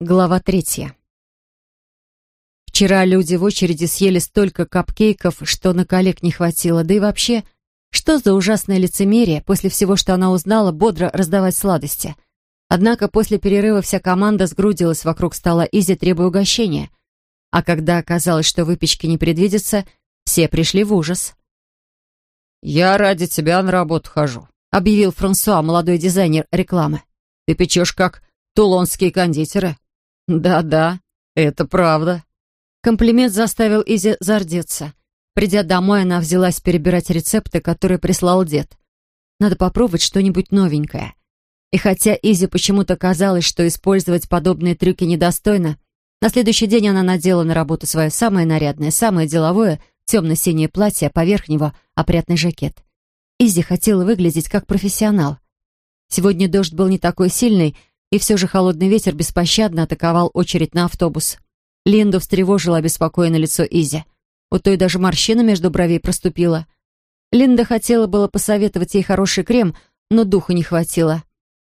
Глава третья. Вчера люди в очереди съели столько капкейков, что на коллег не хватило. Да и вообще, что за ужасное лицемерие после всего, что она узнала, бодро раздавать сладости. Однако после перерыва вся команда сгрудилась вокруг стола Изи, требуя угощения. А когда оказалось, что выпечки не предвидится, все пришли в ужас. «Я ради тебя на работу хожу», — объявил Франсуа, молодой дизайнер рекламы. «Ты печешь, как тулонские кондитеры». «Да-да, это правда». Комплимент заставил Изи зардеться. Придя домой, она взялась перебирать рецепты, которые прислал дед. Надо попробовать что-нибудь новенькое. И хотя Изи почему-то казалось, что использовать подобные трюки недостойно, на следующий день она надела на работу свое самое нарядное, самое деловое, темно-синее платье, а поверх него опрятный жакет. Изи хотела выглядеть как профессионал. Сегодня дождь был не такой сильный, и все же холодный ветер беспощадно атаковал очередь на автобус. Линду встревожило обеспокоенное лицо Изи. У той даже морщина между бровей проступила. Линда хотела было посоветовать ей хороший крем, но духу не хватило.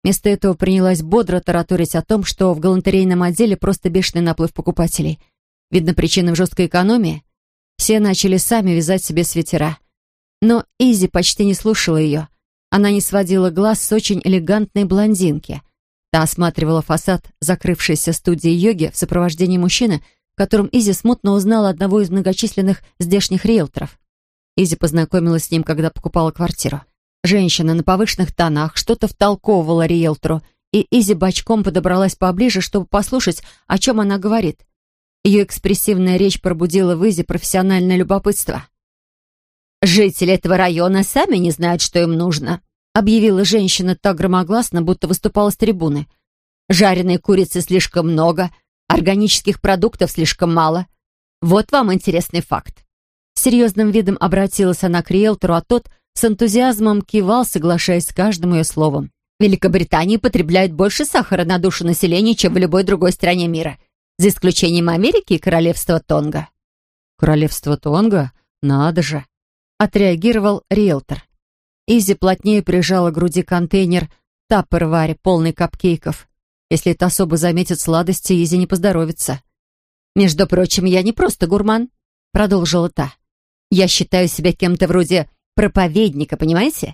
Вместо этого принялась бодро тараторить о том, что в галантерейном отделе просто бешеный наплыв покупателей. Видно, причина в жесткой экономии. Все начали сами вязать себе свитера. Но Изи почти не слушала ее. Она не сводила глаз с очень элегантной блондинки. Та осматривала фасад закрывшейся студии йоги в сопровождении мужчины, в котором Изи смутно узнала одного из многочисленных здешних риэлторов. Изи познакомилась с ним, когда покупала квартиру. Женщина на повышенных тонах что-то втолковывала риэлтору, и Изи бочком подобралась поближе, чтобы послушать, о чем она говорит. Ее экспрессивная речь пробудила в Изи профессиональное любопытство. «Жители этого района сами не знают, что им нужно», объявила женщина так громогласно, будто выступала с трибуны. «Жареной курицы слишком много, органических продуктов слишком мало. Вот вам интересный факт». Серьезным видом обратилась она к риэлтору, а тот с энтузиазмом кивал, соглашаясь с каждым ее словом. В Великобритании потребляют больше сахара на душу населения, чем в любой другой стране мира, за исключением Америки и королевства Тонга. «Королевство Тонга? Надо же!» — отреагировал риэлтор. Изи плотнее прижала к груди контейнер тапперваре, полный капкейков. Если это особо заметит сладости, Изи не поздоровится. «Между прочим, я не просто гурман», — продолжила та. «Я считаю себя кем-то вроде проповедника, понимаете?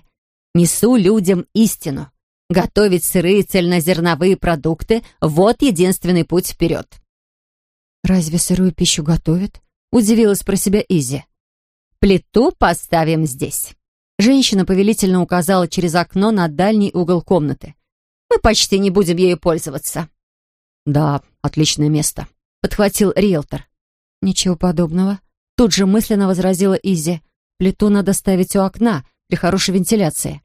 Несу людям истину. Готовить сырые цельнозерновые продукты — вот единственный путь вперед». «Разве сырую пищу готовят?» — удивилась про себя Изи. «Плиту поставим здесь». Женщина повелительно указала через окно на дальний угол комнаты. «Мы почти не будем ею пользоваться». «Да, отличное место», — подхватил риэлтор. «Ничего подобного». Тут же мысленно возразила Изи. «Плиту надо ставить у окна для хорошей вентиляции.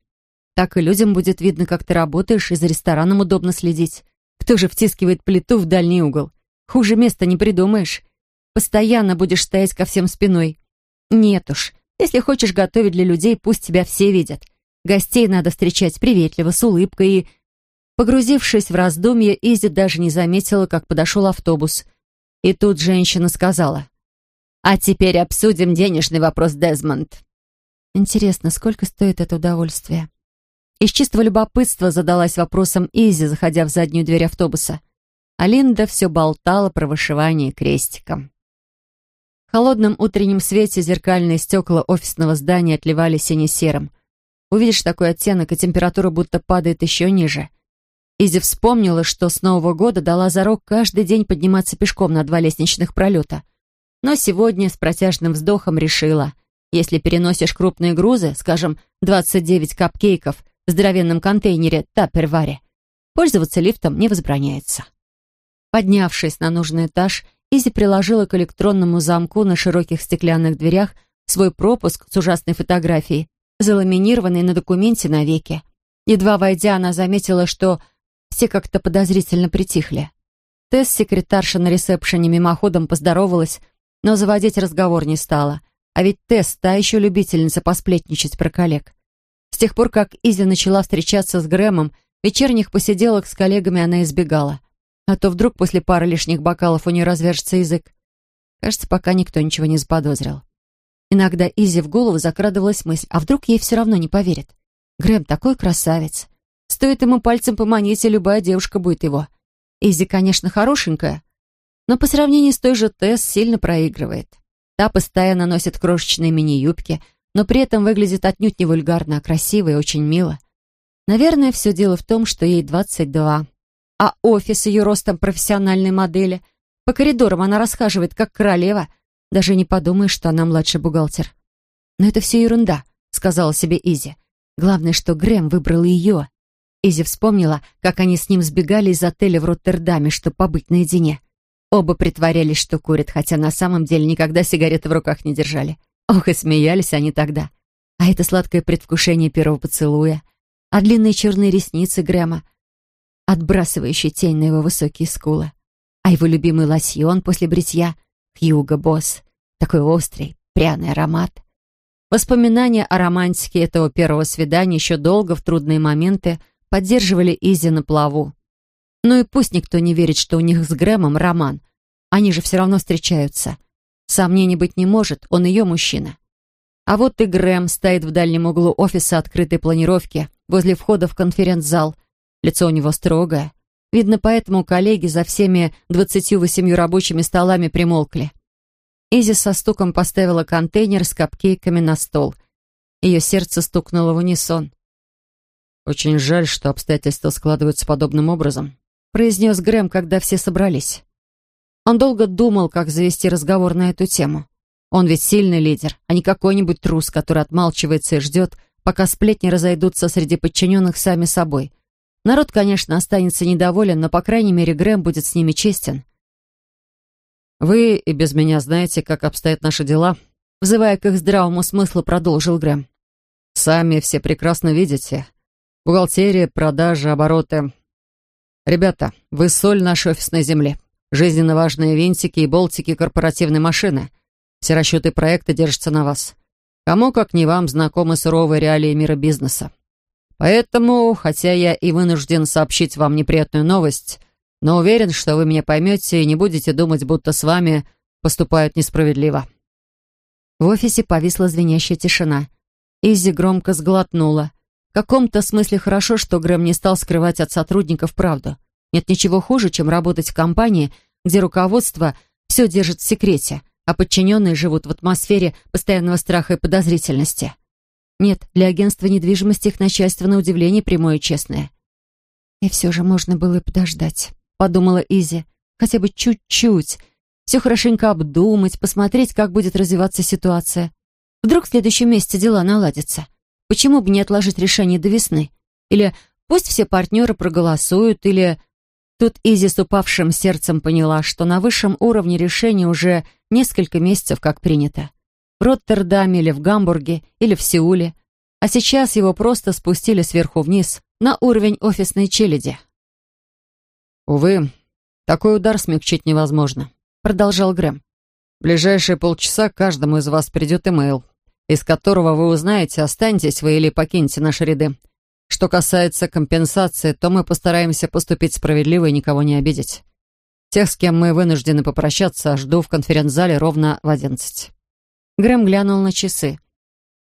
Так и людям будет видно, как ты работаешь, и за рестораном удобно следить. Кто же втискивает плиту в дальний угол? Хуже места не придумаешь. Постоянно будешь стоять ко всем спиной. Нет уж, если хочешь готовить для людей, пусть тебя все видят. Гостей надо встречать приветливо, с улыбкой и... Погрузившись в раздумье, Изи даже не заметила, как подошел автобус. И тут женщина сказала. «А теперь обсудим денежный вопрос, Дезмонд». Интересно, сколько стоит это удовольствие? Из чистого любопытства задалась вопросом Изи, заходя в заднюю дверь автобуса. А Линда все болтала про вышивание крестиком. В холодном утреннем свете зеркальные стекла офисного здания отливали сине-серым. Увидишь такой оттенок, и температура будто падает еще ниже. Изи вспомнила, что с Нового года дала зарок каждый день подниматься пешком на два лестничных пролета. Но сегодня с протяжным вздохом решила, если переносишь крупные грузы, скажем, 29 капкейков в здоровенном контейнере Тапперваре, пользоваться лифтом не возбраняется. Поднявшись на нужный этаж, Изи приложила к электронному замку на широких стеклянных дверях свой пропуск с ужасной фотографией, заламинированной на документе навеки. Едва войдя, она заметила, что все как-то подозрительно притихли. Тесс, секретарша на ресепшене, мимоходом поздоровалась, но заводить разговор не стала. А ведь Тесс — та еще любительница посплетничать про коллег. С тех пор, как Изи начала встречаться с Грэмом, вечерних посиделок с коллегами она избегала — а то вдруг после пары лишних бокалов у нее развяжется язык. Кажется, пока никто ничего не заподозрил. Иногда Изи в голову закрадывалась мысль, а вдруг ей все равно не поверит. Грэм такой красавец. Стоит ему пальцем поманить, и любая девушка будет его. Изи, конечно, хорошенькая, но по сравнению с той же Тесс сильно проигрывает. Та постоянно носит крошечные мини-юбки, но при этом выглядит отнюдь не вульгарно, а красиво и очень мило. Наверное, все дело в том, что ей 22. А офис ее ростом профессиональной модели. По коридорам она расхаживает, как королева. Даже не подумаешь, что она младший бухгалтер. Но это все ерунда, сказала себе Изи. Главное, что Грэм выбрал ее. Изи вспомнила, как они с ним сбегали из отеля в Роттердаме, чтобы побыть наедине. Оба притворялись, что курят, хотя на самом деле никогда сигареты в руках не держали. Ох, и смеялись они тогда. А это сладкое предвкушение первого поцелуя, а длинные черные ресницы Грэма, отбрасывающие тень на его высокие скулы, а его любимый лосьон после бритья Хьюго Босс, такой острый, пряный аромат. Воспоминания о романтике этого первого свидания еще долго в трудные моменты поддерживали Изи на плаву. Ну и пусть никто не верит, что у них с Грэмом роман. Они же все равно встречаются. Сомнений быть не может, он ее мужчина. А вот и Грэм стоит в дальнем углу офиса открытой планировки, возле входа в конференц-зал. Лицо у него строгое. Видно, поэтому коллеги за всеми двадцатью восемью рабочими столами примолкли. Изи со стуком поставила контейнер с капкейками на стол. Ее сердце стукнуло в унисон. «Очень жаль, что обстоятельства складываются подобным образом произнес Грэм, когда все собрались. Он долго думал, как завести разговор на эту тему. Он ведь сильный лидер, а не какой-нибудь трус, который отмалчивается и ждет, пока сплетни разойдутся среди подчиненных сами собой. Народ, конечно, останется недоволен, но, по крайней мере, Грэм будет с ними честен. «Вы и без меня знаете, как обстоят наши дела», взывая к их здравому смыслу, продолжил Грэм. «Сами все прекрасно видите. Бухгалтерия, продажи, обороты. «Ребята, вы соль нашей офисной земли. Жизненно важные винтики и болтики корпоративной машины. Все расчеты проекта держатся на вас. Кому, как не вам, знакомы суровые реалии мира бизнеса. Поэтому, хотя я и вынужден сообщить вам неприятную новость, но уверен, что вы меня поймете и не будете думать, будто с вами поступают несправедливо». В офисе повисла звенящая тишина. Изи громко сглотнула. В каком-то смысле хорошо, что Грэм не стал скрывать от сотрудников правду. Нет ничего хуже, чем работать в компании, где руководство все держит в секрете, а подчиненные живут в атмосфере постоянного страха и подозрительности. Нет, для агентства недвижимости их начальство на удивление прямое и честное. «И все же можно было и подождать», — подумала Изи. «Хотя бы чуть-чуть. Все хорошенько обдумать, посмотреть, как будет развиваться ситуация. Вдруг в следующем месяце дела наладятся. Почему бы не отложить решение до весны? Или пусть все партнеры проголосуют, или... Тут Изи с упавшим сердцем поняла, что на высшем уровне решение уже несколько месяцев как принято. В Роттердаме или в Гамбурге, или в Сеуле. А сейчас его просто спустили сверху вниз, на уровень офисной челяди. «Увы, такой удар смягчить невозможно», — продолжал Грэм. «В ближайшие полчаса каждому из вас придет имейл из которого вы узнаете, останетесь вы или покинете наши ряды. Что касается компенсации, то мы постараемся поступить справедливо и никого не обидеть. Тех, с кем мы вынуждены попрощаться, жду в конференц-зале ровно в одиннадцать». Грэм глянул на часы.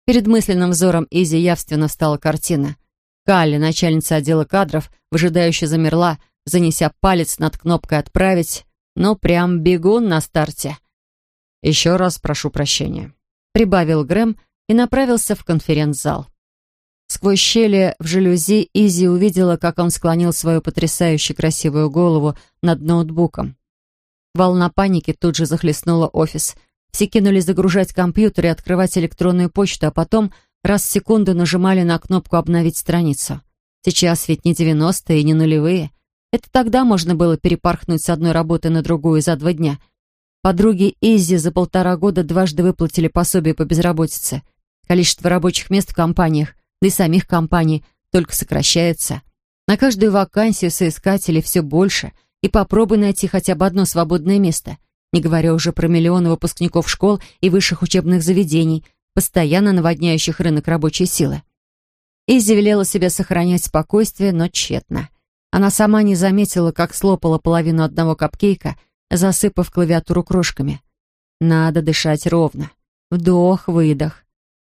Перед мысленным взором Изи явственно встала картина. Калли, начальница отдела кадров, выжидающе замерла, занеся палец над кнопкой «Отправить», но прям бегун на старте. «Еще раз прошу прощения», прибавил Грэм и направился в конференц-зал. Сквозь щели в жалюзи Изи увидела, как он склонил свою потрясающе красивую голову над ноутбуком. Волна паники тут же захлестнула офис. Все кинулись загружать компьютер и открывать электронную почту, а потом раз в секунду нажимали на кнопку «Обновить страницу». Сейчас ведь не девяностые и не нулевые. Это тогда можно было перепорхнуть с одной работы на другую за два дня — Подруги Изи за полтора года дважды выплатили пособие по безработице. Количество рабочих мест в компаниях, да и самих компаний, только сокращается. На каждую вакансию соискателей все больше, и попробуй найти хотя бы одно свободное место, не говоря уже про миллионы выпускников школ и высших учебных заведений, постоянно наводняющих рынок рабочей силы. Изи велела себе сохранять спокойствие, но тщетно. Она сама не заметила, как слопала половину одного капкейка — засыпав клавиатуру крошками. Надо дышать ровно. Вдох-выдох.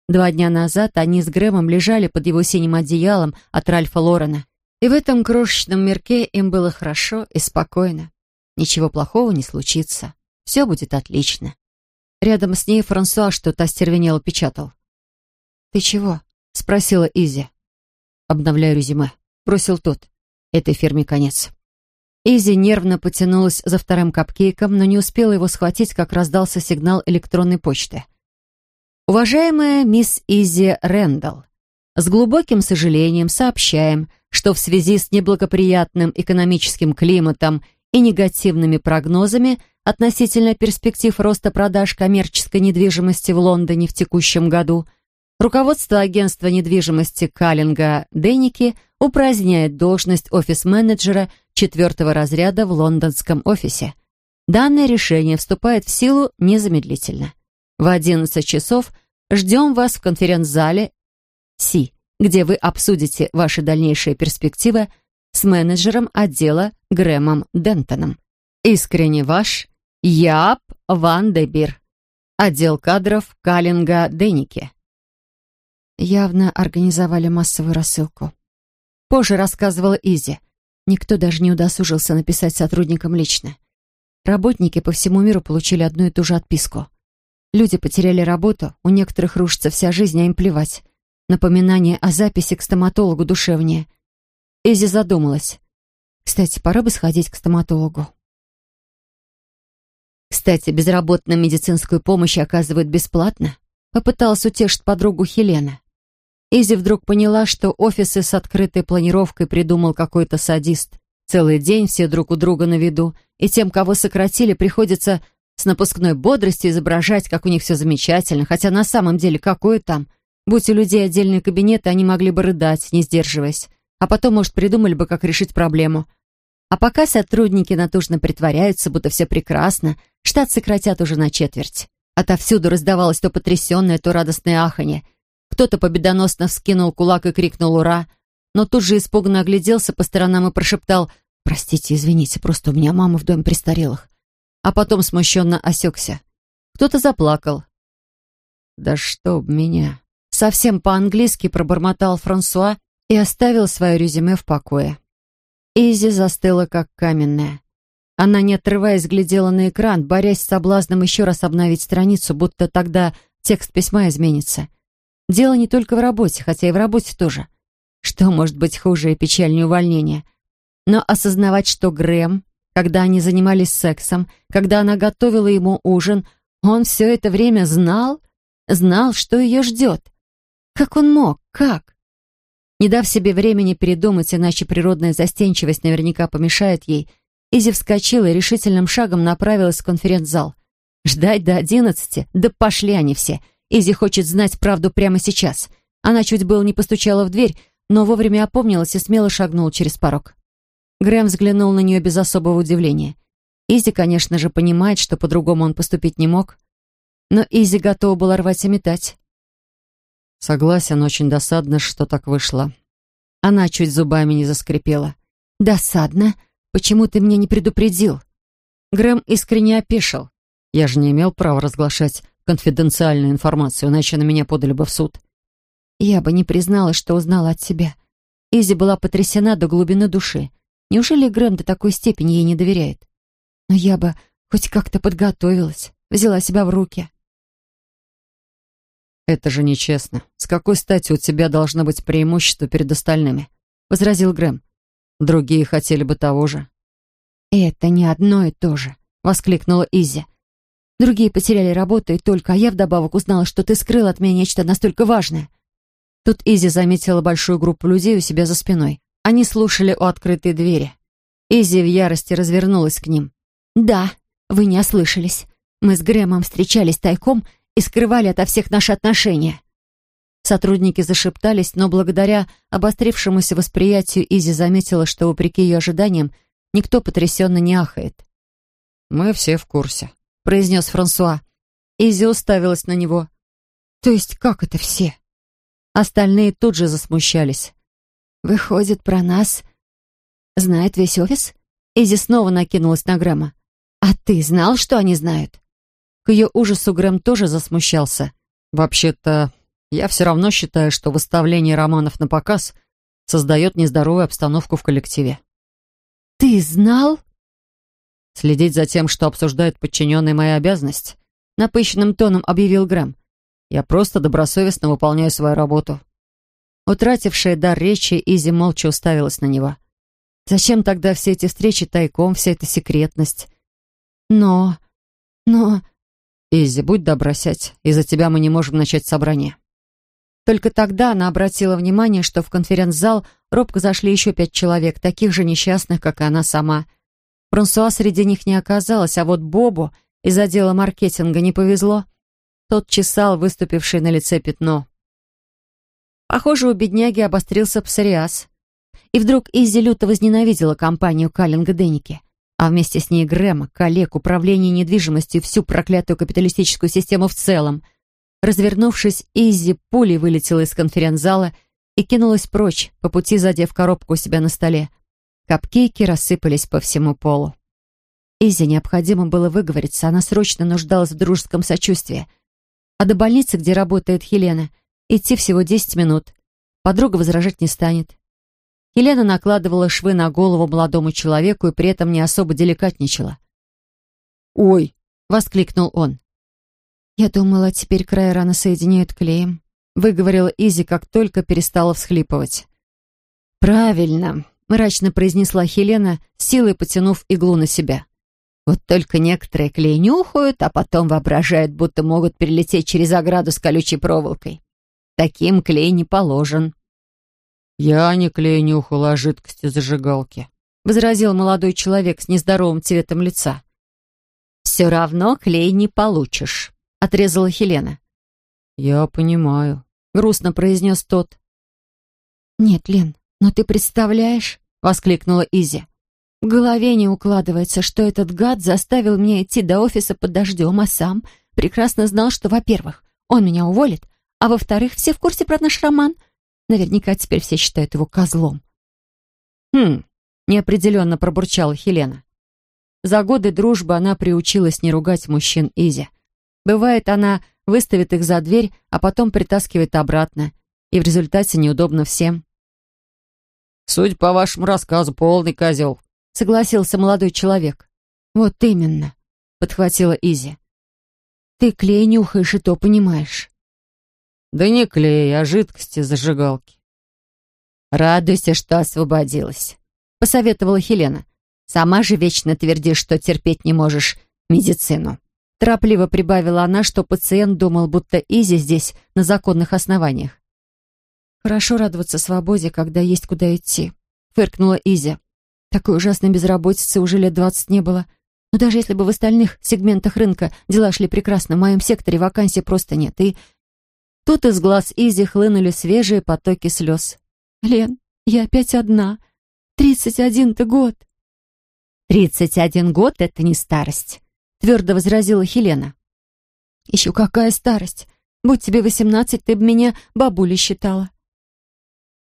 Два дня назад они с Грэмом лежали под его синим одеялом от Ральфа Лорена И в этом крошечном мирке им было хорошо и спокойно. Ничего плохого не случится. Все будет отлично. Рядом с ней Франсуа что-то остервенело печатал. «Ты чего?» — спросила Изи. «Обновляю резюме», — бросил тот. «Этой фирме конец». Изи нервно потянулась за вторым капкейком, но не успела его схватить, как раздался сигнал электронной почты. «Уважаемая мисс Изи Рэндалл, с глубоким сожалением сообщаем, что в связи с неблагоприятным экономическим климатом и негативными прогнозами относительно перспектив роста продаж коммерческой недвижимости в Лондоне в текущем году, руководство агентства недвижимости Каллинга Денники упраздняет должность офис-менеджера четвертого разряда в лондонском офисе. Данное решение вступает в силу незамедлительно. В 11 часов ждем вас в конференц-зале Си, где вы обсудите ваши дальнейшие перспективы с менеджером отдела Грэмом Дентоном. Искренне ваш Яп Ван Дебир. Отдел кадров Каллинга Деники. Явно организовали массовую рассылку. Позже рассказывала Изи. Никто даже не удосужился написать сотрудникам лично. Работники по всему миру получили одну и ту же отписку. Люди потеряли работу, у некоторых рушится вся жизнь, а им плевать. Напоминание о записи к стоматологу душевнее. Изи задумалась. Кстати, пора бы сходить к стоматологу. Кстати, безработным медицинскую помощь оказывают бесплатно. Попыталась утешить подругу Хелена. Изи вдруг поняла, что офисы с открытой планировкой придумал какой-то садист. Целый день все друг у друга на виду, и тем, кого сократили, приходится с напускной бодростью изображать, как у них все замечательно, хотя на самом деле какое там. Будь у людей отдельные кабинеты, они могли бы рыдать, не сдерживаясь. А потом, может, придумали бы, как решить проблему. А пока сотрудники натужно притворяются, будто все прекрасно, штат сократят уже на четверть. Отовсюду раздавалось то потрясенное, то радостное аханье. Кто-то победоносно вскинул кулак и крикнул «Ура!», но тут же испуганно огляделся по сторонам и прошептал «Простите, извините, просто у меня мама в доме престарелых». А потом смущенно осекся. Кто-то заплакал. «Да чтоб меня!» Совсем по-английски пробормотал Франсуа и оставил свое резюме в покое. Изи застыла, как каменная. Она, не отрываясь, глядела на экран, борясь с соблазном еще раз обновить страницу, будто тогда текст письма изменится. Дело не только в работе, хотя и в работе тоже. Что может быть хуже и печальнее увольнения? Но осознавать, что Грэм, когда они занимались сексом, когда она готовила ему ужин, он все это время знал, знал, что ее ждет. Как он мог? Как? Не дав себе времени передумать, иначе природная застенчивость наверняка помешает ей, Изи вскочила и решительным шагом направилась в конференц-зал. Ждать до одиннадцати? Да пошли они все. Изи хочет знать правду прямо сейчас. Она чуть было не постучала в дверь, но вовремя опомнилась и смело шагнула через порог. Грэм взглянул на нее без особого удивления. Изи, конечно же, понимает, что по-другому он поступить не мог. Но Изи готова была рвать и метать. Согласен, очень досадно, что так вышло. Она чуть зубами не заскрипела. «Досадно? Почему ты меня не предупредил?» Грэм искренне опешил. «Я же не имел права разглашать конфиденциальную информацию, иначе на меня подали бы в суд». «Я бы не признала, что узнала от тебя». Изи была потрясена до глубины души. Неужели Грэм до такой степени ей не доверяет? Но я бы хоть как-то подготовилась, взяла себя в руки. «Это же нечестно. С какой стати у тебя должно быть преимущество перед остальными?» — возразил Грэм. «Другие хотели бы того же». «Это не одно и то же», — воскликнула Изи. «Другие потеряли работу и только, я вдобавок узнала, что ты скрыл от меня нечто настолько важное». Тут Изи заметила большую группу людей у себя за спиной. Они слушали у открытой двери. Изи в ярости развернулась к ним. «Да, вы не ослышались. Мы с Грэмом встречались тайком и скрывали ото всех наши отношения. Сотрудники зашептались, но благодаря обострившемуся восприятию Изи заметила, что, вопреки ее ожиданиям, никто потрясенно не ахает. «Мы все в курсе», — произнес Франсуа. Изи уставилась на него. «То есть как это все?» Остальные тут же засмущались. «Выходит, про нас знает весь офис?» Изи снова накинулась на Грэма. «А ты знал, что они знают?» К ее ужасу Грэм тоже засмущался. «Вообще-то, я все равно считаю, что выставление романов на показ создает нездоровую обстановку в коллективе. «Ты знал?» Следить за тем, что обсуждают подчиненные моя обязанность, напыщенным тоном объявил Грэм. Я просто добросовестно выполняю свою работу. Утратившая дар речи, Изи молча уставилась на него. Зачем тогда все эти встречи тайком, вся эта секретность? Но... но... Изи, будь добра, сядь. Из-за тебя мы не можем начать собрание. Только тогда она обратила внимание, что в конференц-зал робко зашли еще пять человек, таких же несчастных, как и она сама. Франсуа среди них не оказалось, а вот Бобу из отдела маркетинга не повезло. Тот чесал выступившее на лице пятно. Похоже, у бедняги обострился псориаз. И вдруг Изи люто возненавидела компанию Каллинга Денники, а вместе с ней Грэма, коллег, управление недвижимостью, всю проклятую капиталистическую систему в целом — Развернувшись, Изи пулей вылетела из конференц-зала и кинулась прочь, по пути задев коробку у себя на столе. Капкейки рассыпались по всему полу. Изи необходимо было выговориться, она срочно нуждалась в дружеском сочувствии. А до больницы, где работает Хелена, идти всего 10 минут. Подруга возражать не станет. Елена накладывала швы на голову молодому человеку и при этом не особо деликатничала. «Ой!» — воскликнул он. «Я думала, теперь края раны соединяют клеем», — выговорила Изи, как только перестала всхлипывать. «Правильно», — мрачно произнесла Хелена, силой потянув иглу на себя. «Вот только некоторые клей нюхают, а потом воображают, будто могут перелететь через ограду с колючей проволокой. Таким клей не положен». «Я не клей нюхала, а жидкости зажигалки», — возразил молодой человек с нездоровым цветом лица. «Все равно клей не получишь». — отрезала Хелена. «Я понимаю», — грустно произнес тот. «Нет, Лен, но ты представляешь?» — воскликнула Изи. «В голове не укладывается, что этот гад заставил меня идти до офиса под дождем, а сам прекрасно знал, что, во-первых, он меня уволит, а во-вторых, все в курсе про наш роман. Наверняка теперь все считают его козлом». «Хм», — неопределенно пробурчала Хелена. За годы дружбы она приучилась не ругать мужчин Изи. Бывает, она выставит их за дверь, а потом притаскивает обратно. И в результате неудобно всем. «Судя по вашему рассказу, полный козел», — согласился молодой человек. «Вот именно», — подхватила Изи. «Ты клей нюхаешь и то понимаешь». «Да не клей, а жидкости зажигалки». «Радуйся, что освободилась», — посоветовала Хелена. «Сама же вечно твердишь, что терпеть не можешь медицину». Торопливо прибавила она, что пациент думал, будто Изи здесь на законных основаниях. «Хорошо радоваться свободе, когда есть куда идти», — фыркнула Изи. «Такой ужасной безработицы уже лет двадцать не было. Но даже если бы в остальных сегментах рынка дела шли прекрасно, в моем секторе вакансий просто нет. И тут из глаз Изи хлынули свежие потоки слез. «Лен, я опять одна. Тридцать один-то год». «Тридцать один год — это не старость», твердо возразила Хелена. «Еще какая старость! Будь тебе восемнадцать, ты бы меня бабулей считала».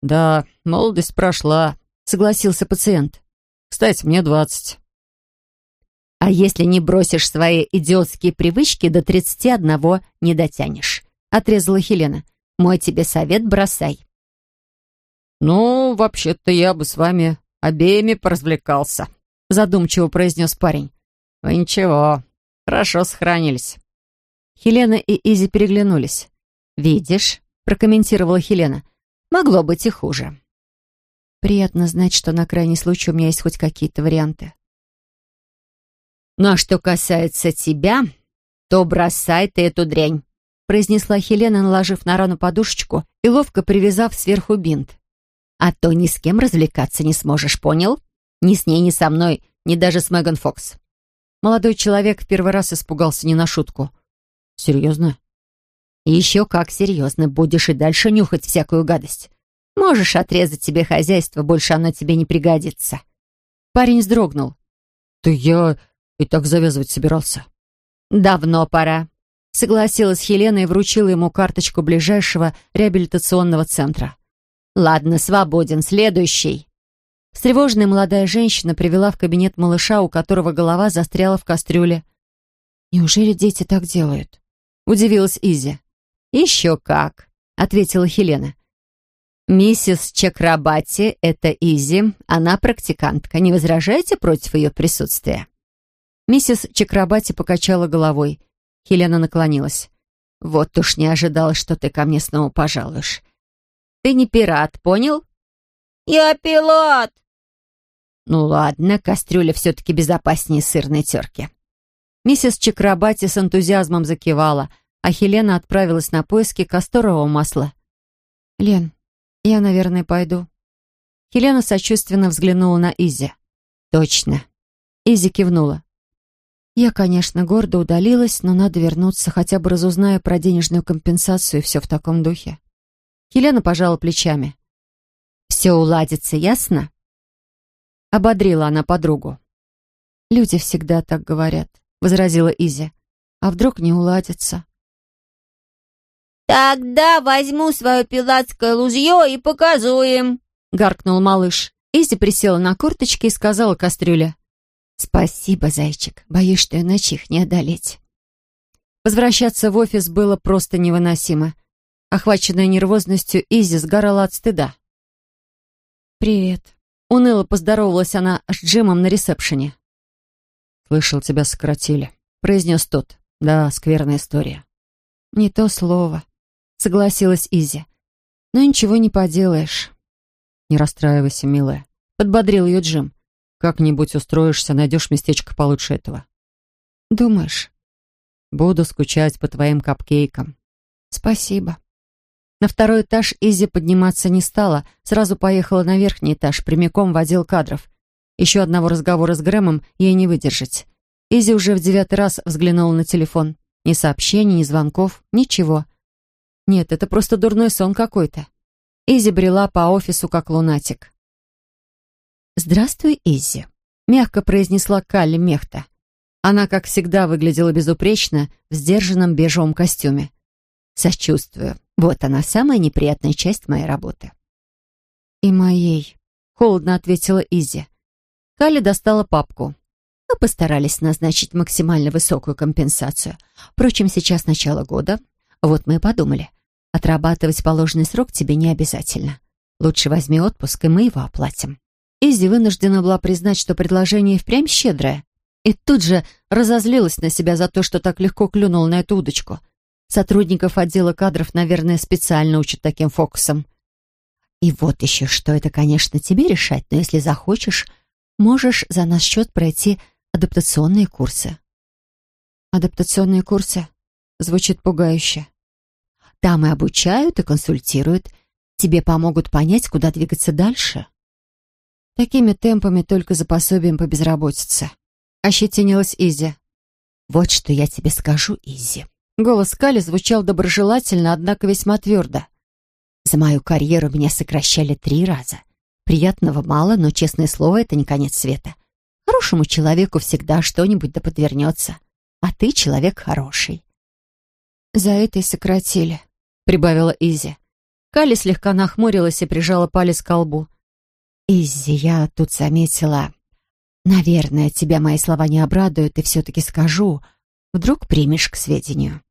«Да, молодость прошла», — согласился пациент. «Кстати, мне двадцать». «А если не бросишь свои идиотские привычки, до тридцати одного не дотянешь», — отрезала Хелена. «Мой тебе совет бросай». «Ну, вообще-то я бы с вами обеими поразвлекался», — задумчиво произнес парень. «Вы ничего, хорошо сохранились». Хелена и Изи переглянулись. «Видишь», — прокомментировала Хелена, — «могло быть и хуже». «Приятно знать, что на крайний случай у меня есть хоть какие-то варианты». «Ну а что касается тебя, то бросай ты эту дрянь», произнесла Хелена, наложив на рану подушечку и ловко привязав сверху бинт. «А то ни с кем развлекаться не сможешь, понял? Ни с ней, ни со мной, ни даже с Меган Фокс. Молодой человек в первый раз испугался не на шутку. «Серьезно?» «Еще как серьезно. Будешь и дальше нюхать всякую гадость. Можешь отрезать себе хозяйство, больше оно тебе не пригодится». Парень вздрогнул. «Да я и так завязывать собирался». «Давно пора», — согласилась Хелена и вручила ему карточку ближайшего реабилитационного центра. «Ладно, свободен. Следующий». Встревоженная молодая женщина привела в кабинет малыша, у которого голова застряла в кастрюле. «Неужели дети так делают?» — удивилась Изи. «Еще как», — ответила Хелена. «Миссис Чакрабати — это Изи, она практикантка. Не возражаете против ее присутствия?» Миссис Чакрабати покачала головой. Хелена наклонилась. «Вот уж не ожидала, что ты ко мне снова пожалуешь. Ты не пират, понял?» «Я пилот!» «Ну ладно, кастрюля все-таки безопаснее сырной терки». Миссис Чакрабати с энтузиазмом закивала, а Хелена отправилась на поиски касторового масла. «Лен, я, наверное, пойду». Хелена сочувственно взглянула на Изи. «Точно». Изи кивнула. Я, конечно, гордо удалилась, но надо вернуться, хотя бы разузнаю про денежную компенсацию и все в таком духе. Хелена пожала плечами. «Все уладится, ясно?» Ободрила она подругу. «Люди всегда так говорят», — возразила Изи. «А вдруг не уладится?» «Тогда возьму свое пилатское лужье и покажу им», — гаркнул малыш. Изи присела на корточки и сказала кастрюле. «Спасибо, зайчик. Боюсь, что иначе их не одолеть». Возвращаться в офис было просто невыносимо. Охваченная нервозностью, Изи сгорала от стыда. «Привет». Уныло поздоровалась она с Джимом на ресепшене. «Слышал, тебя сократили», — произнес тот. «Да, скверная история». «Не то слово», — согласилась Изи. «Но ничего не поделаешь». «Не расстраивайся, милая», — подбодрил ее Джим. «Как-нибудь устроишься, найдешь местечко получше этого». «Думаешь?» «Буду скучать по твоим капкейкам». «Спасибо». На второй этаж Изи подниматься не стала, сразу поехала на верхний этаж, прямиком в отдел кадров. Еще одного разговора с Грэмом ей не выдержать. Изи уже в девятый раз взглянула на телефон. Ни сообщений, ни звонков, ничего. Нет, это просто дурной сон какой-то. Изи брела по офису, как лунатик. «Здравствуй, Изи», — мягко произнесла Калли Мехта. Она, как всегда, выглядела безупречно в сдержанном бежевом костюме. «Сочувствую. Вот она, самая неприятная часть моей работы». «И моей», — холодно ответила Изи. Калли достала папку. Мы постарались назначить максимально высокую компенсацию. Впрочем, сейчас начало года. Вот мы и подумали. Отрабатывать положенный срок тебе не обязательно. Лучше возьми отпуск, и мы его оплатим. Изи вынуждена была признать, что предложение впрямь щедрое. И тут же разозлилась на себя за то, что так легко клюнула на эту удочку. Сотрудников отдела кадров, наверное, специально учат таким фокусом. И вот еще что, это, конечно, тебе решать, но если захочешь, можешь за наш счет пройти адаптационные курсы. Адаптационные курсы? Звучит пугающе. Там и обучают, и консультируют. Тебе помогут понять, куда двигаться дальше. Такими темпами только за пособием по безработице. Ощетинилась Изи. Вот что я тебе скажу, Изи. Голос Кали звучал доброжелательно, однако весьма твердо. За мою карьеру меня сокращали три раза. Приятного мало, но, честное слово, это не конец света. Хорошему человеку всегда что-нибудь да подвернется. А ты человек хороший. «За это и сократили», — прибавила Изи. Кали слегка нахмурилась и прижала палец ко лбу. «Изи, я тут заметила. Наверное, тебя мои слова не обрадуют, и все-таки скажу. Вдруг примешь к сведению».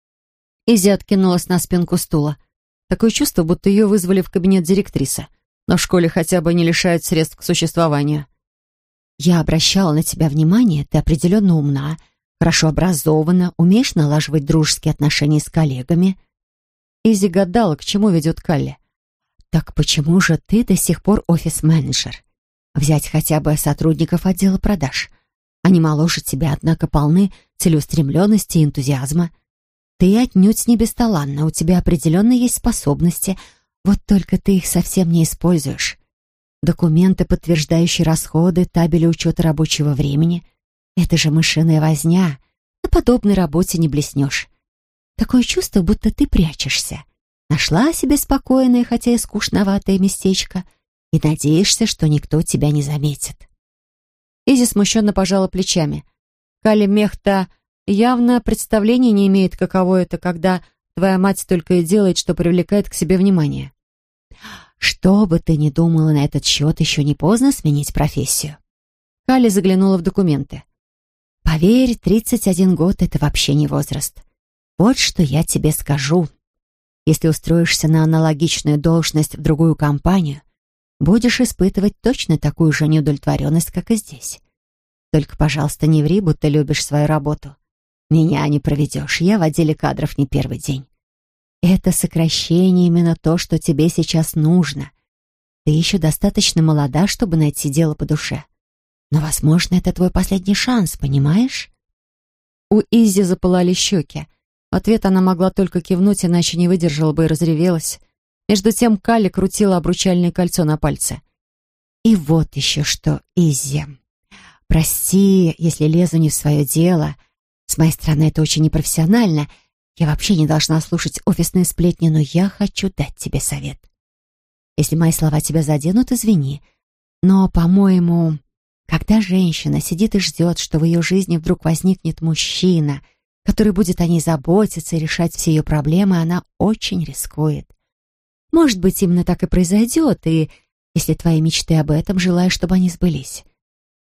Изи откинулась на спинку стула. Такое чувство, будто ее вызвали в кабинет директрисы. Но в школе хотя бы не лишают средств к существованию. Я обращала на тебя внимание, ты определенно умна, хорошо образована, умеешь налаживать дружеские отношения с коллегами. Изи гадала, к чему ведет Калли. Так почему же ты до сих пор офис-менеджер? Взять хотя бы сотрудников отдела продаж. Они моложе тебя, однако полны целеустремленности и энтузиазма. Ты отнюдь не бесталанна, у тебя определенно есть способности, вот только ты их совсем не используешь. Документы, подтверждающие расходы, табели учета рабочего времени. Это же мышиная возня. На подобной работе не блеснешь. Такое чувство, будто ты прячешься. Нашла себе спокойное, хотя и скучноватое местечко, и надеешься, что никто тебя не заметит. Изи смущенно пожала плечами. Кали Мехта явно представления не имеет, каково это, когда твоя мать только и делает, что привлекает к себе внимание. Что бы ты ни думала на этот счет, еще не поздно сменить профессию. Калли заглянула в документы. Поверь, 31 год — это вообще не возраст. Вот что я тебе скажу. Если устроишься на аналогичную должность в другую компанию, будешь испытывать точно такую же неудовлетворенность, как и здесь. Только, пожалуйста, не ври, будто любишь свою работу. Меня не проведешь, я в отделе кадров не первый день. Это сокращение именно то, что тебе сейчас нужно. Ты еще достаточно молода, чтобы найти дело по душе. Но, возможно, это твой последний шанс, понимаешь? У Изи запылали щеки. Ответ она могла только кивнуть, иначе не выдержала бы и разревелась. Между тем Калли крутила обручальное кольцо на пальце. «И вот еще что, Изи. Прости, если лезу не в свое дело. С моей стороны это очень непрофессионально. Я вообще не должна слушать офисные сплетни, но я хочу дать тебе совет. Если мои слова тебя заденут, извини. Но, по-моему, когда женщина сидит и ждет, что в ее жизни вдруг возникнет мужчина, который будет о ней заботиться и решать все ее проблемы, она очень рискует. Может быть, именно так и произойдет, и если твои мечты об этом, желаю, чтобы они сбылись.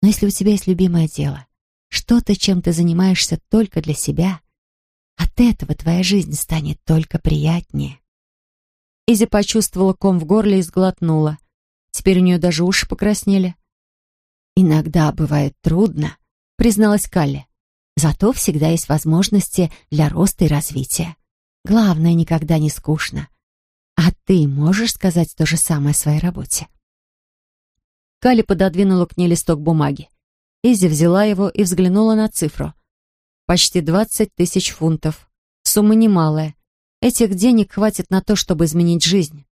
Но если у тебя есть любимое дело, что-то, чем ты занимаешься только для себя, от этого твоя жизнь станет только приятнее. Изи почувствовала ком в горле и сглотнула. Теперь у нее даже уши покраснели. «Иногда бывает трудно», — призналась Калли. «Зато всегда есть возможности для роста и развития. Главное, никогда не скучно. А ты можешь сказать то же самое о своей работе?» Калли пододвинула к ней листок бумаги. Изи взяла его и взглянула на цифру. Почти двадцать тысяч фунтов. Сумма немалая. Этих денег хватит на то, чтобы изменить жизнь.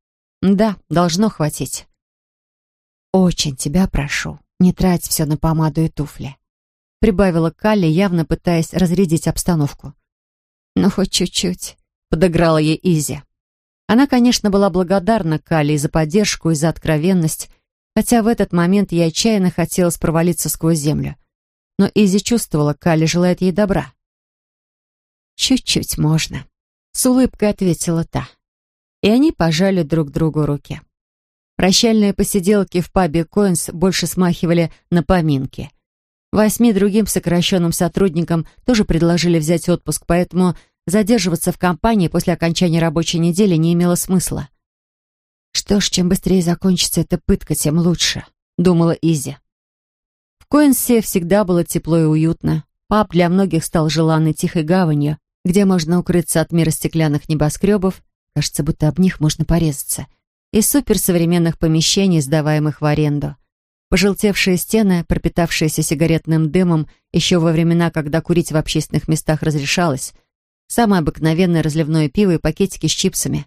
Да, должно хватить. «Очень тебя прошу, не трать все на помаду и туфли», прибавила Калли, явно пытаясь разрядить обстановку. «Ну, хоть чуть-чуть», — подыграла ей Изи. Она, конечно, была благодарна Калли за поддержку и за откровенность, хотя в этот момент ей отчаянно хотелось провалиться сквозь землю. Но Изи чувствовала, Калли желает ей добра. «Чуть-чуть можно», — с улыбкой ответила та. И они пожали друг другу руки. Прощальные посиделки в пабе Коинс больше смахивали на поминки. Восьми другим сокращенным сотрудникам тоже предложили взять отпуск, поэтому задерживаться в компании после окончания рабочей недели не имело смысла. «Что ж, чем быстрее закончится эта пытка, тем лучше», — думала Изи. В Коинсе всегда было тепло и уютно. Паб для многих стал желанной тихой гаванью, где можно укрыться от мира стеклянных небоскребов, кажется, будто об них можно порезаться — из суперсовременных помещений, сдаваемых в аренду. Пожелтевшие стены, пропитавшиеся сигаретным дымом еще во времена, когда курить в общественных местах разрешалось, самое обыкновенное разливное пиво и пакетики с чипсами,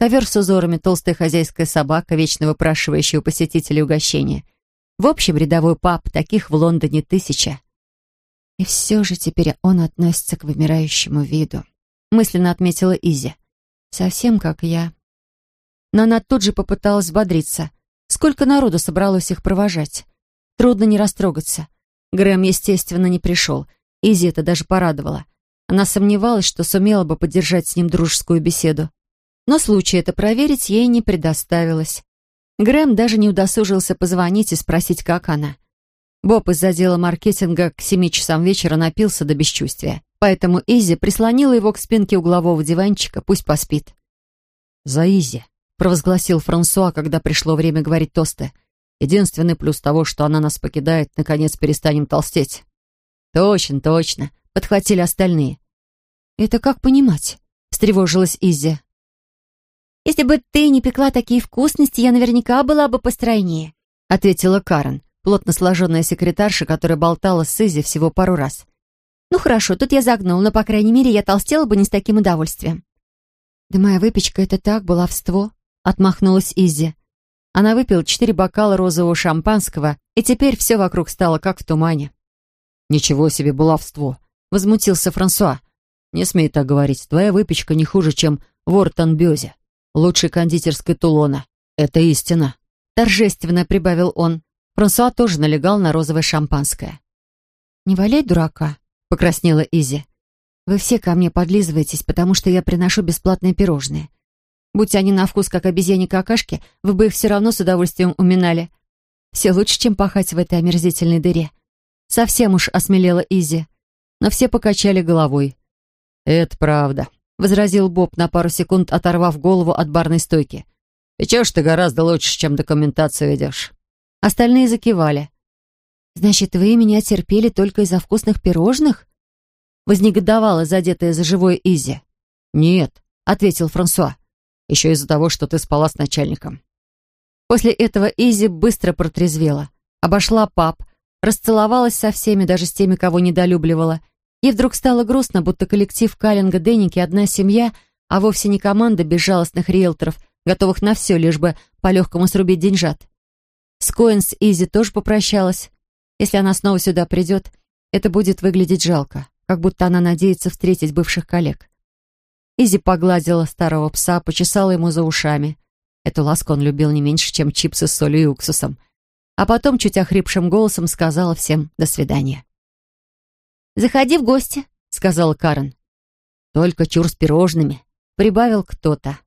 ковер с узорами, толстая хозяйская собака, вечно выпрашивающая у посетителей угощения. В общем, рядовой паб, таких в Лондоне тысяча. И все же теперь он относится к вымирающему виду, мысленно отметила Изи. Совсем как я но она тут же попыталась взбодриться. Сколько народу собралось их провожать? Трудно не растрогаться. Грэм, естественно, не пришел. Изи это даже порадовало. Она сомневалась, что сумела бы поддержать с ним дружескую беседу. Но случая это проверить ей не предоставилось. Грэм даже не удосужился позвонить и спросить, как она. Боб из отдела маркетинга к семи часам вечера напился до бесчувствия. Поэтому Изи прислонила его к спинке углового диванчика, пусть поспит. «За Изи», провозгласил Франсуа, когда пришло время говорить тосты. Единственный плюс того, что она нас покидает, наконец перестанем толстеть. Точно, точно, подхватили остальные. Это как понимать? встревожилась Иззи. Если бы ты не пекла такие вкусности, я наверняка была бы постройнее, ответила Карен, плотно сложенная секретарша, которая болтала с Изи всего пару раз. Ну хорошо, тут я загнул, но, по крайней мере, я толстела бы не с таким удовольствием. Да моя выпечка — это так, баловство. Отмахнулась Изи. Она выпила четыре бокала розового шампанского, и теперь все вокруг стало как в тумане. «Ничего себе баловство!» — возмутился Франсуа. «Не смей так говорить. Твоя выпечка не хуже, чем в Ортонбёзе, лучшей кондитерской Тулона. Это истина!» Торжественно прибавил он. Франсуа тоже налегал на розовое шампанское. «Не валяй дурака», — покраснела Изи. «Вы все ко мне подлизываетесь, потому что я приношу бесплатные пирожные. Будь они на вкус, как обезьяне какашки, вы бы их все равно с удовольствием уминали. Все лучше, чем пахать в этой омерзительной дыре. Совсем уж осмелела Изи. Но все покачали головой. «Это правда», — возразил Боб на пару секунд, оторвав голову от барной стойки. «Печешь ты гораздо лучше, чем документацию ведешь». Остальные закивали. «Значит, вы меня терпели только из-за вкусных пирожных?» Вознегодовала задетая за живое Изи. «Нет», — ответил Франсуа. «Еще из-за того, что ты спала с начальником». После этого Изи быстро протрезвела. Обошла паб, расцеловалась со всеми, даже с теми, кого недолюбливала. Ей вдруг стало грустно, будто коллектив Каллинга Денники одна семья, а вовсе не команда безжалостных риэлторов, готовых на все, лишь бы по-легкому срубить деньжат. С Коэнс Изи тоже попрощалась. Если она снова сюда придет, это будет выглядеть жалко, как будто она надеется встретить бывших коллег. Изи погладила старого пса, почесала ему за ушами. Эту ласку он любил не меньше, чем чипсы с солью и уксусом. А потом чуть охрипшим голосом сказала всем «до свидания». «Заходи в гости», — сказала Карен. «Только чур с пирожными», — прибавил кто-то.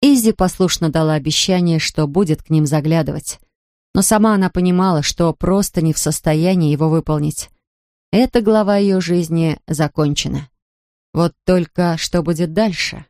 Изи послушно дала обещание, что будет к ним заглядывать. Но сама она понимала, что просто не в состоянии его выполнить. Эта глава ее жизни закончена. Вот только что будет дальше?